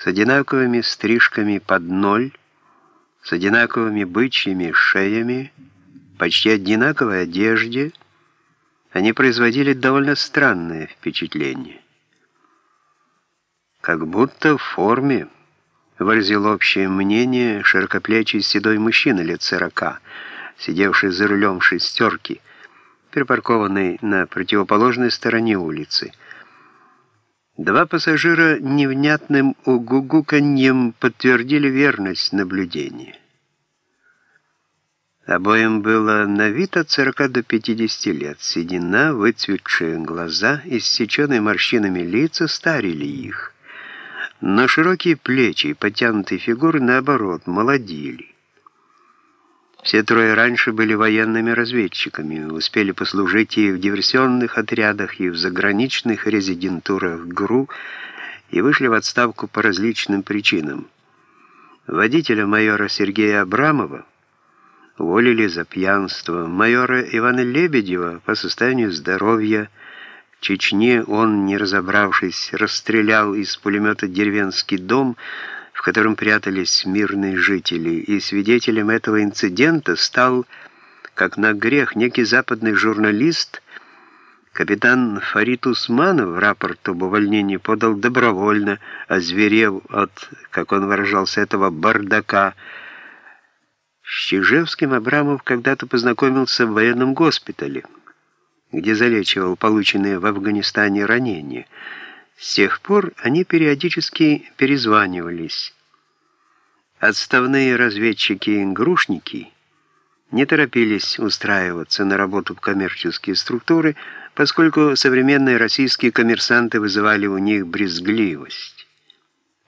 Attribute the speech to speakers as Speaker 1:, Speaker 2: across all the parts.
Speaker 1: с одинаковыми стрижками под ноль, с одинаковыми бычьими шеями, почти одинаковой одежде, они производили довольно странное впечатление. Как будто в форме выразил общее мнение широкоплечий седой мужчина лет сорока, сидевший за рулем шестерки, припаркованный на противоположной стороне улицы. Два пассажира невнятным угугуканьем подтвердили верность наблюдения. Обоим было на вид от 40 до 50 лет. Седина, выцветшие глаза, иссеченные морщинами лица старили их. Но широкие плечи и потянутые фигуры, наоборот, молодили. Все трое раньше были военными разведчиками, успели послужить и в диверсионных отрядах, и в заграничных резидентурах ГРУ, и вышли в отставку по различным причинам. Водителя майора Сергея Абрамова уволили за пьянство, майора Ивана Лебедева по состоянию здоровья, в Чечне он, не разобравшись, расстрелял из пулемета деревенский дом, в котором прятались мирные жители, и свидетелем этого инцидента стал, как на грех, некий западный журналист, капитан Фарид Усманов рапорт об увольнении подал добровольно, озверев от, как он выражался, этого бардака. С Чижевским Абрамов когда-то познакомился в военном госпитале, где залечивал полученные в Афганистане ранения – с тех пор они периодически перезванивались. Отставные разведчики-грушники не торопились устраиваться на работу в коммерческие структуры, поскольку современные российские коммерсанты вызывали у них брезгливость.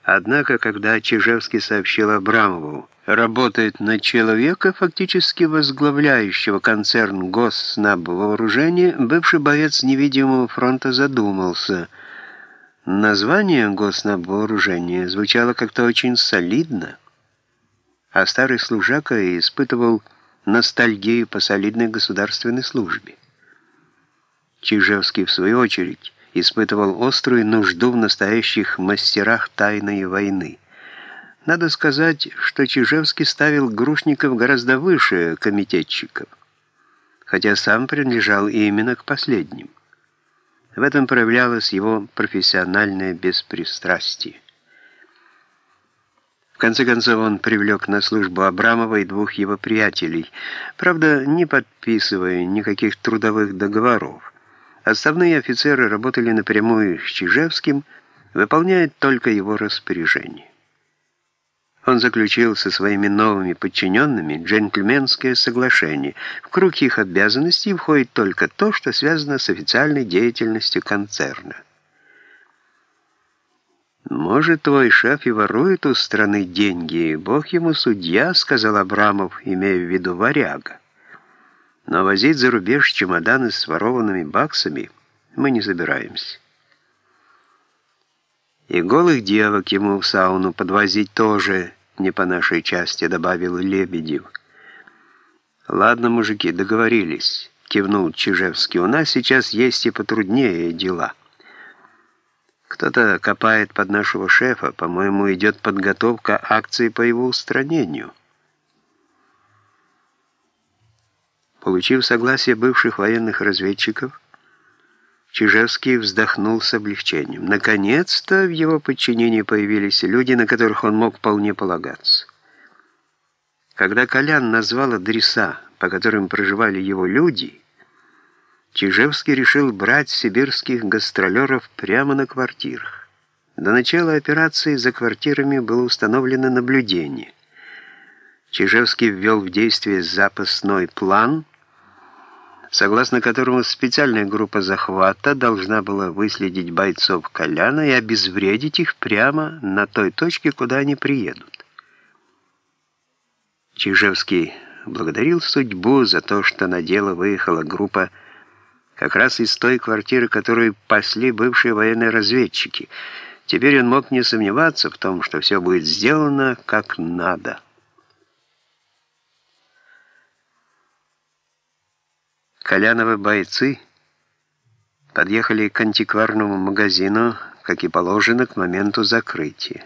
Speaker 1: Однако, когда Чижевский сообщил Абрамову, работает на человека, фактически возглавляющего концерн Госснаб вооружения, бывший боец невидимого фронта задумался – Название госнабооружения звучало как-то очень солидно, а старый служака испытывал ностальгию по солидной государственной службе. Чижевский, в свою очередь, испытывал острую нужду в настоящих мастерах тайной войны. Надо сказать, что Чижевский ставил Грушников гораздо выше комитетчиков, хотя сам принадлежал именно к последним. В этом проявлялось его профессиональное беспристрастие. В конце концов он привлек на службу Абрамова и двух его приятелей, правда, не подписывая никаких трудовых договоров. Основные офицеры работали напрямую с Чижевским, выполняя только его распоряжение. Он заключил со своими новыми подчиненными джентльменское соглашение. В круг их обязанностей входит только то, что связано с официальной деятельностью концерна. «Может, твой шеф и ворует у страны деньги, бог ему судья», — сказал Абрамов, имея в виду варяга. «Но возить за рубеж чемоданы с ворованными баксами мы не собираемся». И голых девок ему в сауну подвозить тоже не по нашей части, добавил Лебедев. Ладно, мужики, договорились, кивнул Чижевский. У нас сейчас есть и потруднее дела. Кто-то копает под нашего шефа, по-моему, идет подготовка акции по его устранению. Получив согласие бывших военных разведчиков, Чижевский вздохнул с облегчением. Наконец-то в его подчинении появились люди, на которых он мог вполне полагаться. Когда Колян назвал адреса, по которым проживали его люди, Чижевский решил брать сибирских гастролеров прямо на квартирах. До начала операции за квартирами было установлено наблюдение. Чижевский ввел в действие запасной план – согласно которому специальная группа захвата должна была выследить бойцов Коляна и обезвредить их прямо на той точке, куда они приедут. Чижевский благодарил судьбу за то, что на дело выехала группа как раз из той квартиры, которую пасли бывшие военные разведчики. Теперь он мог не сомневаться в том, что все будет сделано как надо. Коляновы бойцы подъехали к антикварному магазину, как и положено, к моменту закрытия.